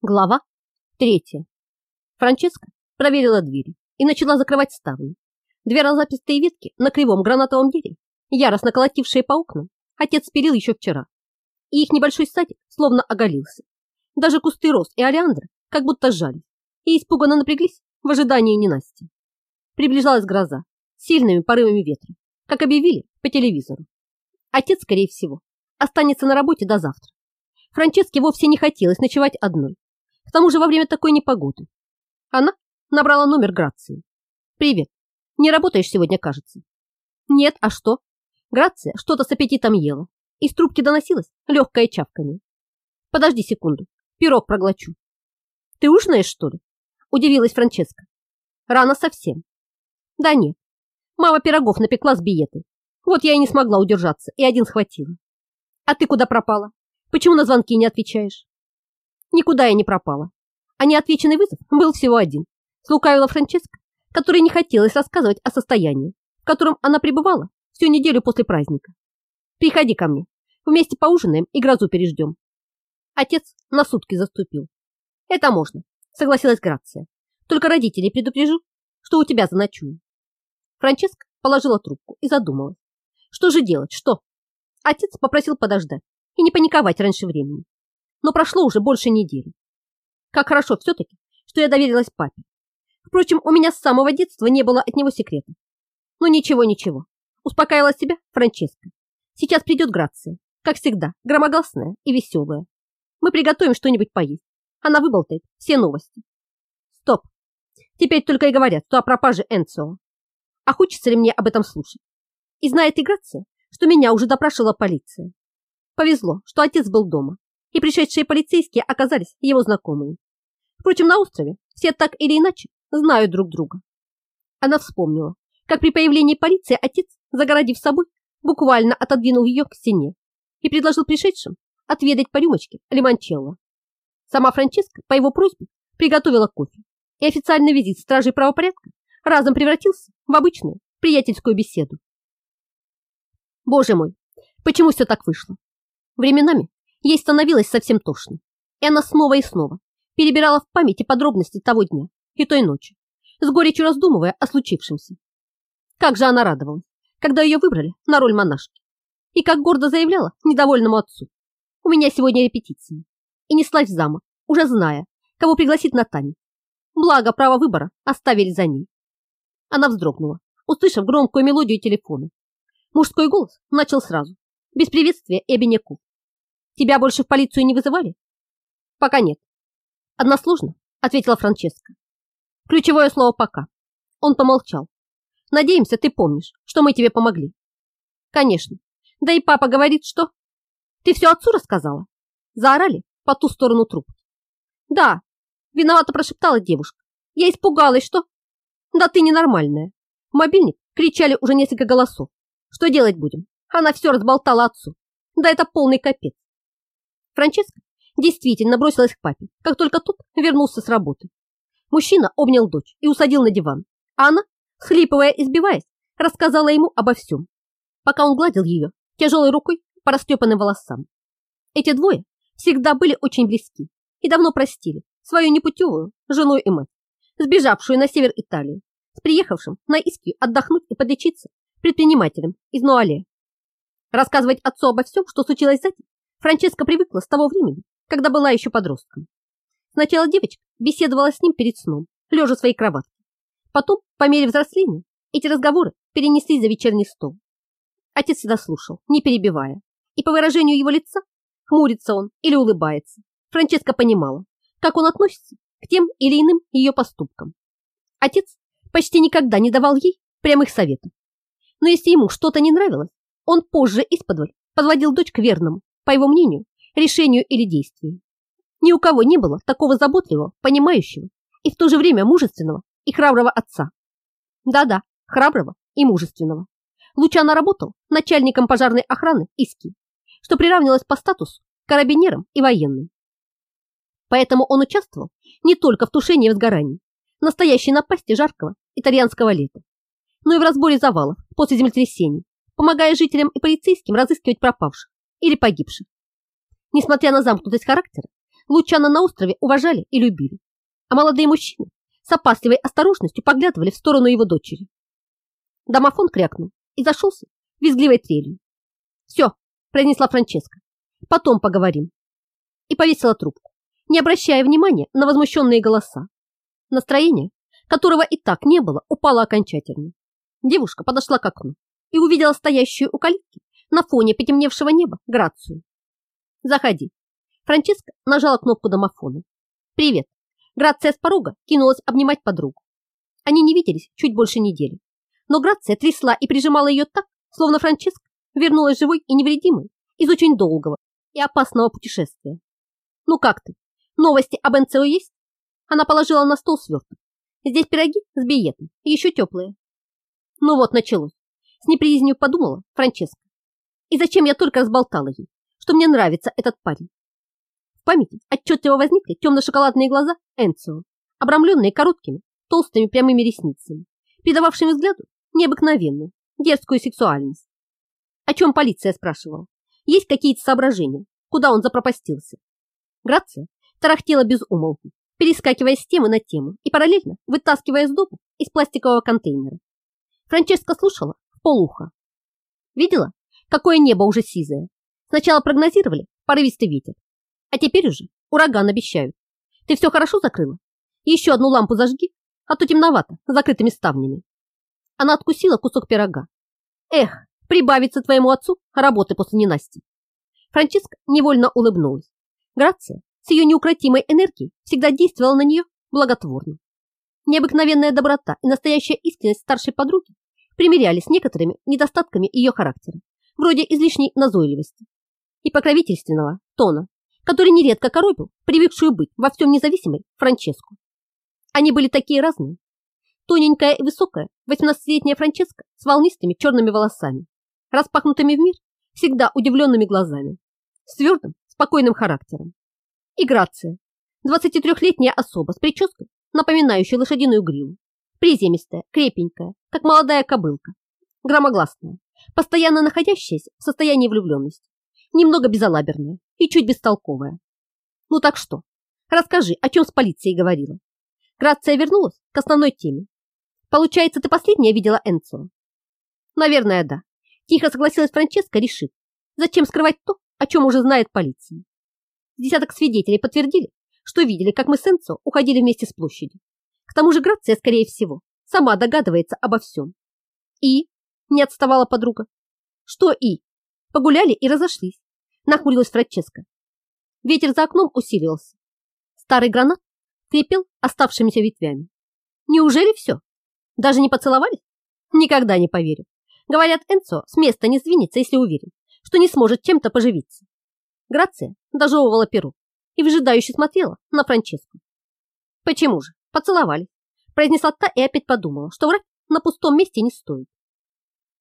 Глава третья. Франческа проверила двери и начала закрывать ставни. Две разапистые ветки на кривом гранатовом дереве, яростно колотившие по окнам, отец спилил еще вчера. И их небольшой садик словно оголился. Даже кусты роз и олеандры как будто сжались и испуганно напряглись в ожидании ненасти. Приближалась гроза с сильными порывами ветра, как объявили по телевизору. Отец, скорее всего, останется на работе до завтра. Франческе вовсе не хотелось ночевать одной к тому же во время такой непогоды. Она набрала номер Грации. «Привет. Не работаешь сегодня, кажется?» «Нет, а что?» Грация что-то с аппетитом ела. Из трубки доносилось легкое чавканье. «Подожди секунду. Пирог проглочу». «Ты ужинаешь, что ли?» Удивилась Франческа. «Рано совсем». «Да нет. Мама пирогов напекла с биетой. Вот я и не смогла удержаться, и один схватила. А ты куда пропала? Почему на звонки не отвечаешь?» Никуда я не пропала. А неотвеченный вызов был всего один. Слукавила Франческа, которой не хотелось рассказывать о состоянии, в котором она пребывала всю неделю после праздника. Приходи ко мне. Вместе поужинаем и грозу переждем. Отец на сутки заступил. Это можно, согласилась Грация. Только родителей предупрежу, что у тебя заночую. Франческа положила трубку и задумалась. Что же делать, что? Отец попросил подождать и не паниковать раньше времени но прошло уже больше недели. Как хорошо все-таки, что я доверилась папе. Впрочем, у меня с самого детства не было от него секрета. Но ничего, ничего. Успокаивала себя Франческа. Сейчас придет Грация, как всегда, громогласная и веселая. Мы приготовим что-нибудь поесть. Она выболтает все новости. Стоп. Теперь только и говорят, что о пропаже Энцио. А хочется ли мне об этом слушать? И знает и Грация, что меня уже допрашивала полиция. Повезло, что отец был дома и пришедшие полицейские оказались его знакомыми. Впрочем, на острове все так или иначе знают друг друга. Она вспомнила, как при появлении полиции отец, загородив собой, буквально отодвинул ее к стене и предложил пришедшим отведать по рюмочке лимончелло. Сама Франческа по его просьбе приготовила кофе, и официальный визит стражей правопорядка разом превратился в обычную приятельскую беседу. Боже мой, почему все так вышло? Временами Ей становилось совсем тошно, и она снова и снова перебирала в памяти подробности того дня и той ночи, с горечью раздумывая о случившемся. Как же она радовалась, когда ее выбрали на роль монашки, и как гордо заявляла недовольному отцу. «У меня сегодня репетиция», и неслась в замок, уже зная, кого пригласить на танец. Благо, право выбора оставили за ней. Она вздрогнула, услышав громкую мелодию телефона. Мужской голос начал сразу, без приветствия и обиняков. Тебя больше в полицию не вызывали? Пока нет. Односложно, ответила Франческа. Ключевое слово «пока». Он помолчал. Надеемся, ты помнишь, что мы тебе помогли. Конечно. Да и папа говорит, что... Ты все отцу рассказала? Заорали по ту сторону трубки. Да, виновато прошептала девушка. Я испугалась, что... Да ты ненормальная. В мобильник кричали уже несколько голосов. Что делать будем? Она все разболтала отцу. Да это полный капец. Франческа действительно бросилась к папе, как только тот вернулся с работы. Мужчина обнял дочь и усадил на диван, а она, схлипывая и сбиваясь, рассказала ему обо всем, пока он гладил ее тяжелой рукой по растрепанным волосам. Эти двое всегда были очень близки и давно простили свою непутевую жену и мать, сбежавшую на север Италии, с приехавшим на Искью отдохнуть и подлечиться предпринимателем из Нуале. Рассказывать отцу обо всем, что случилось за день, Франческа привыкла с того времени, когда была еще подростком. Сначала девочка беседовала с ним перед сном, лежа в своей кроватке. Потом, по мере взросления, эти разговоры перенеслись за вечерний стол. Отец всегда слушал, не перебивая, и по выражению его лица, хмурится он или улыбается, Франческа понимала, как он относится к тем или иным ее поступкам. Отец почти никогда не давал ей прямых советов. Но если ему что-то не нравилось, он позже исподволь подводил дочь к верному, по его мнению, решению или действию. Ни у кого не было такого заботливого, понимающего и в то же время мужественного и храброго отца. Да-да, храброго и мужественного. Лучано работал начальником пожарной охраны Иски, что приравнивалось по статусу карабинерам и военным. Поэтому он участвовал не только в тушении возгораний, настоящей напасти жаркого итальянского лета, но и в разборе завалов после землетрясений, помогая жителям и полицейским разыскивать пропавших или погибших. Несмотря на замкнутость характера, Лучана на острове уважали и любили, а молодые мужчины с опасливой осторожностью поглядывали в сторону его дочери. Домофон крякнул и зашелся визгливой трелью. «Все», – произнесла Франческа, – «потом поговорим». И повесила трубку, не обращая внимания на возмущенные голоса. Настроение, которого и так не было, упало окончательно. Девушка подошла к окну и увидела стоящую у калитки на фоне потемневшего неба Грацию. «Заходи». Франческа нажала кнопку домофона. «Привет». Грация с порога кинулась обнимать подругу. Они не виделись чуть больше недели. Но Грация трясла и прижимала ее так, словно Франческа вернулась живой и невредимой из очень долгого и опасного путешествия. «Ну как ты? Новости об НЦО есть?» Она положила на стол сверток. «Здесь пироги с биетом, еще теплые». Ну вот, началось. С неприязнью подумала Франческа. И зачем я только разболтала ей, что мне нравится этот парень? В памяти отчетливо возникли темно-шоколадные глаза Энцио, обрамленные короткими, толстыми прямыми ресницами, придававшими взгляду необыкновенную, дерзкую сексуальность. О чем полиция спрашивала? Есть какие-то соображения, куда он запропастился? Грация тарахтела без умолку, перескакивая с темы на тему и параллельно вытаскивая сдобу из пластикового контейнера. Франческа слушала полуха. Видела, какое небо уже сизое? Сначала прогнозировали порывистый ветер, а теперь уже ураган обещают. Ты все хорошо закрыла? Еще одну лампу зажги, а то темновато, закрытыми ставнями. Она откусила кусок пирога. Эх, прибавится твоему отцу работы после ненасти. Франческа невольно улыбнулась. Грация с ее неукротимой энергией всегда действовала на нее благотворно. Необыкновенная доброта и настоящая искренность старшей подруги примирялись с некоторыми недостатками ее характера, вроде излишней назойливости и покровительственного тона, который нередко коробил привыкшую быть во всем независимой Франческу. Они были такие разные. Тоненькая и высокая 18-летняя Франческа с волнистыми черными волосами, распахнутыми в мир, всегда удивленными глазами, с твердым, спокойным характером. И Грация, 23-летняя особа с прической напоминающая лошадиную гриву. Приземистая, крепенькая, как молодая кобылка. Громогласная, постоянно находящаяся в состоянии влюбленности. Немного безалаберная и чуть бестолковая. Ну так что? Расскажи, о чем с полицией говорила. Грация вернулась к основной теме. Получается, ты последняя видела Энцо? Наверное, да. Тихо согласилась Франческа, решив, зачем скрывать то, о чем уже знает полиция. Десяток свидетелей подтвердили, что видели, как мы с Энцо уходили вместе с площади. К тому же Грация, скорее всего, сама догадывается обо всем. И? Не отставала подруга. Что и? Погуляли и разошлись. Нахмурилась Франческа. Ветер за окном усиливался. Старый гранат крепел оставшимися ветвями. Неужели все? Даже не поцеловались? Никогда не поверю. Говорят, Энцо с места не сдвинется, если уверен, что не сможет чем-то поживиться. Грация дожевывала перу и выжидающе смотрела на Франческу. «Почему же? Поцеловались», произнесла та и опять подумала, что врать на пустом месте не стоит.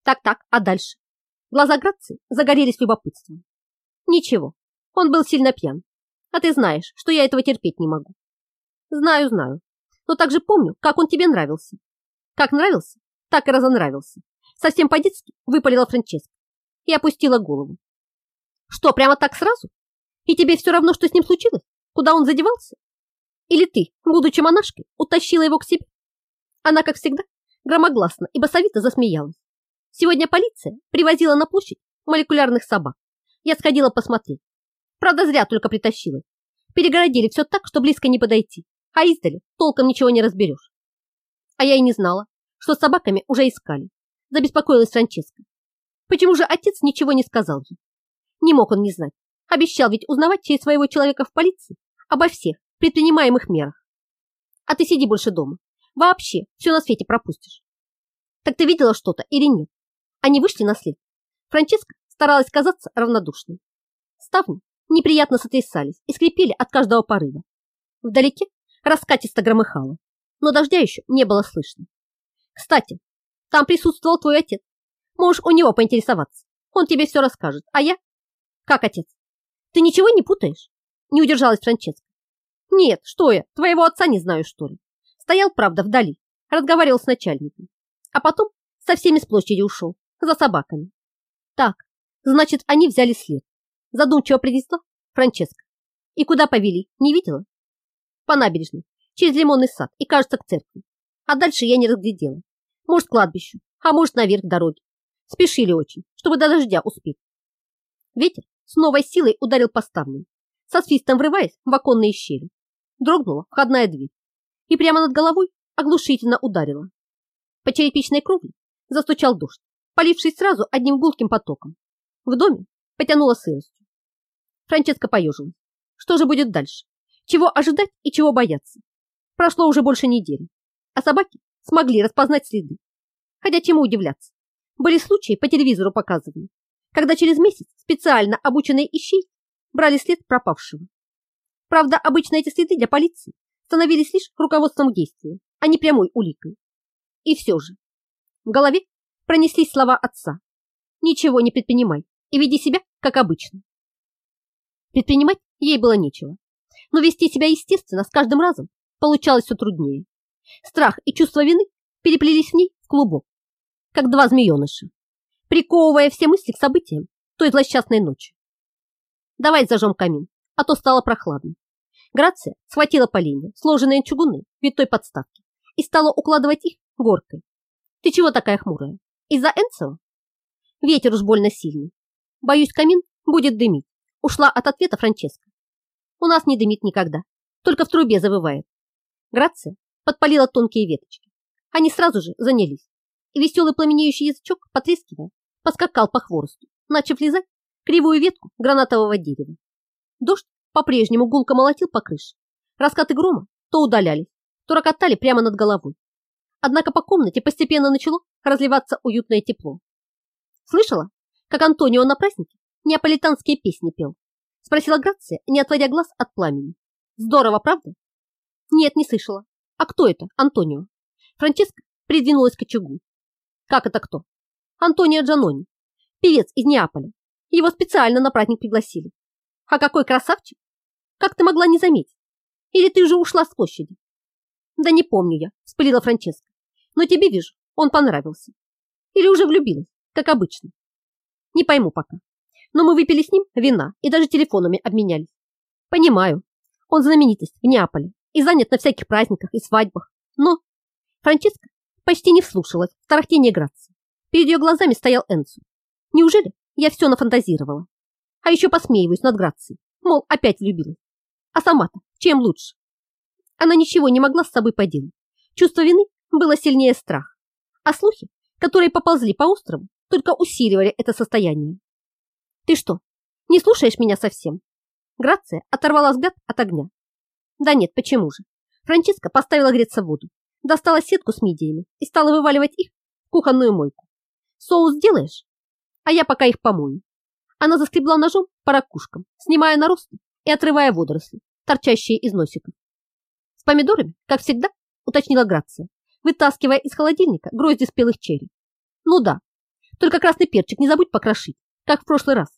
Так-так, а дальше? Глаза Грации загорелись любопытством. Ничего, он был сильно пьян. А ты знаешь, что я этого терпеть не могу. Знаю, знаю. Но также помню, как он тебе нравился. Как нравился, так и разонравился. Совсем по-детски выпалила Франческа и опустила голову. Что, прямо так сразу? И тебе все равно, что с ним случилось? Куда он задевался? Или ты, будучи монашкой, утащила его к себе? Она, как всегда, громогласно и басовито засмеялась. Сегодня полиция привозила на площадь молекулярных собак. Я сходила посмотреть. Правда, зря только притащила. Перегородили все так, что близко не подойти, а издали толком ничего не разберешь. А я и не знала, что с собаками уже искали. Забеспокоилась Франческа. Почему же отец ничего не сказал ей? Не мог он не знать, Обещал ведь узнавать через своего человека в полиции обо всех предпринимаемых мерах. А ты сиди больше дома. Вообще все на свете пропустишь. Так ты видела что-то или нет? Они вышли на след. Франческа старалась казаться равнодушной. Ставни неприятно сотрясались и скрипели от каждого порыва. Вдалеке раскатисто громыхало, но дождя еще не было слышно. Кстати, там присутствовал твой отец. Можешь у него поинтересоваться. Он тебе все расскажет. А я? Как отец? Ты ничего не путаешь? Не удержалась Франческа. Нет, что я, твоего отца не знаю, что ли. Стоял, правда, вдали, разговаривал с начальником. А потом со всеми с площади ушел, за собаками. Так, значит, они взяли след. Задумчиво принесла Франческа. И куда повели, не видела? По набережной, через лимонный сад и, кажется, к церкви. А дальше я не разглядела. Может, к кладбищу, а может, наверх дороги. Спешили очень, чтобы до дождя успеть. Ветер с новой силой ударил по ставням, со свистом врываясь в оконные щели. Дрогнула входная дверь и прямо над головой оглушительно ударила. По черепичной кровле застучал дождь, полившись сразу одним гулким потоком. В доме потянуло сыростью. Франческа поежилась. Что же будет дальше? Чего ожидать и чего бояться? Прошло уже больше недели, а собаки смогли распознать следы. Хотя чему удивляться? Были случаи, по телевизору показывали, когда через месяц специально обученные ищейки брали след пропавшего. Правда, обычно эти следы для полиции становились лишь руководством к а не прямой уликой. И все же в голове пронеслись слова отца. Ничего не предпринимай и веди себя, как обычно. Предпринимать ей было нечего, но вести себя естественно с каждым разом получалось все труднее. Страх и чувство вины переплелись в ней в клубок, как два змееныша, приковывая все мысли к событиям той злосчастной ночи. Давай зажжем камин, а то стало прохладно. Грация схватила поленья, сложенные чугуны витой подставки, и стала укладывать их горкой. Ты чего такая хмурая? Из-за Энцева? Ветер уж больно сильный. Боюсь, камин будет дымить. Ушла от ответа Франческа. У нас не дымит никогда, только в трубе завывает. Грация подпалила тонкие веточки. Они сразу же занялись, и веселый пламенеющий язычок, потрескивая, поскакал по хворосту, начав лизать кривую ветку гранатового дерева. Дождь по-прежнему гулко молотил по крыше. Раскаты грома то удалялись, то рокотали прямо над головой. Однако по комнате постепенно начало разливаться уютное тепло. Слышала, как Антонио на празднике неаполитанские песни пел? Спросила Грация, не отводя глаз от пламени. Здорово, правда? Нет, не слышала. А кто это, Антонио? Франческа придвинулась к очагу. Как это кто? Антонио Джанони, певец из Неаполя. Его специально на праздник пригласили. А какой красавчик! Как ты могла не заметить? Или ты уже ушла с площади? Да не помню я, вспылила Франческа. Но тебе вижу, он понравился. Или уже влюбилась, как обычно. Не пойму пока. Но мы выпили с ним вина и даже телефонами обменялись. Понимаю, он знаменитость в Неаполе и занят на всяких праздниках и свадьбах. Но Франческа почти не вслушалась в тарахтение Грации. Перед ее глазами стоял Энсу. Неужели я все нафантазировала? А еще посмеиваюсь над Грацией, мол, опять влюбилась. А сама-то чем лучше? Она ничего не могла с собой поделать. Чувство вины было сильнее страха. А слухи, которые поползли по острову, только усиливали это состояние. Ты что, не слушаешь меня совсем? Грация оторвала взгляд от огня. Да нет, почему же? Франциска поставила греться воду, достала сетку с мидиями и стала вываливать их в кухонную мойку. Соус делаешь? А я пока их помою. Она заскребла ножом по ракушкам, снимая наросты и отрывая водоросли, торчащие из носика помидорами, как всегда, уточнила Грация, вытаскивая из холодильника грозди спелых черри. Ну да, только красный перчик не забудь покрошить, как в прошлый раз.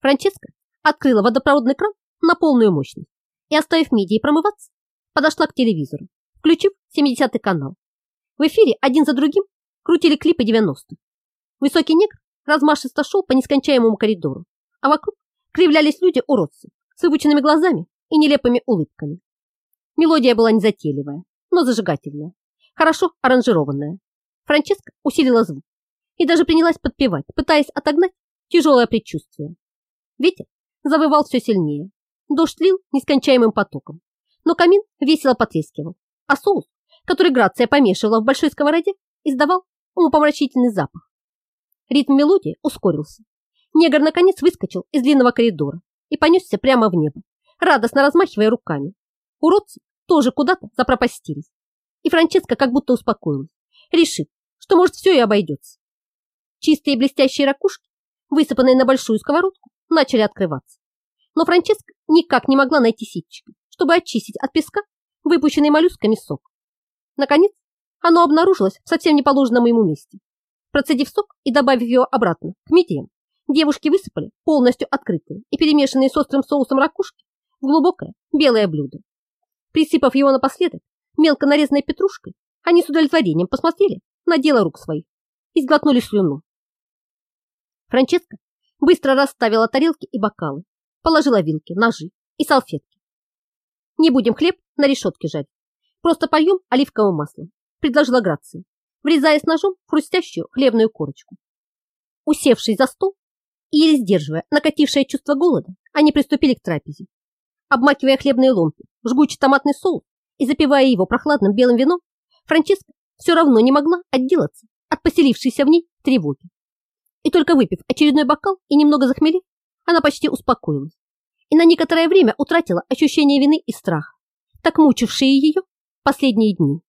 Франческа открыла водопроводный кран на полную мощность и, оставив мидии промываться, подошла к телевизору, включив 70-й канал. В эфире один за другим крутили клипы 90-х. Высокий негр размашисто шел по нескончаемому коридору, а вокруг кривлялись люди-уродцы с выпученными глазами и нелепыми улыбками. Мелодия была незатейливая, но зажигательная, хорошо аранжированная. Франческа усилила звук и даже принялась подпевать, пытаясь отогнать тяжелое предчувствие. Ветер завывал все сильнее, дождь лил нескончаемым потоком, но камин весело потрескивал, а соус, который Грация помешивала в большой сковороде, издавал умопомрачительный запах. Ритм мелодии ускорился. Негр наконец выскочил из длинного коридора и понесся прямо в небо, радостно размахивая руками. Уродцы тоже куда-то запропастились. И Франческа как будто успокоилась, решив, что может все и обойдется. Чистые блестящие ракушки, высыпанные на большую сковородку, начали открываться. Но Франческа никак не могла найти ситчика, чтобы очистить от песка выпущенный моллюсками сок. Наконец, оно обнаружилось в совсем неположенном ему месте. Процедив сок и добавив его обратно к мидиям, девушки высыпали полностью открытые и перемешанные с острым соусом ракушки в глубокое белое блюдо. Присыпав его напоследок мелко нарезанной петрушкой, они с удовлетворением посмотрели на дело рук своих и сглотнули слюну. Франческа быстро расставила тарелки и бокалы, положила вилки, ножи и салфетки. Не будем хлеб на решетке жарить. Просто польем оливковым маслом, предложила Грация, врезаясь ножом в хрустящую хлебную корочку. Усевшись за стол и еле сдерживая накатившее чувство голода, они приступили к трапезе. Обмакивая хлебные ломти в жгучий томатный соус и запивая его прохладным белым вином, Франческа все равно не могла отделаться от поселившейся в ней тревоги. И только выпив очередной бокал и немного захмелев, она почти успокоилась и на некоторое время утратила ощущение вины и страха, так мучившие ее последние дни.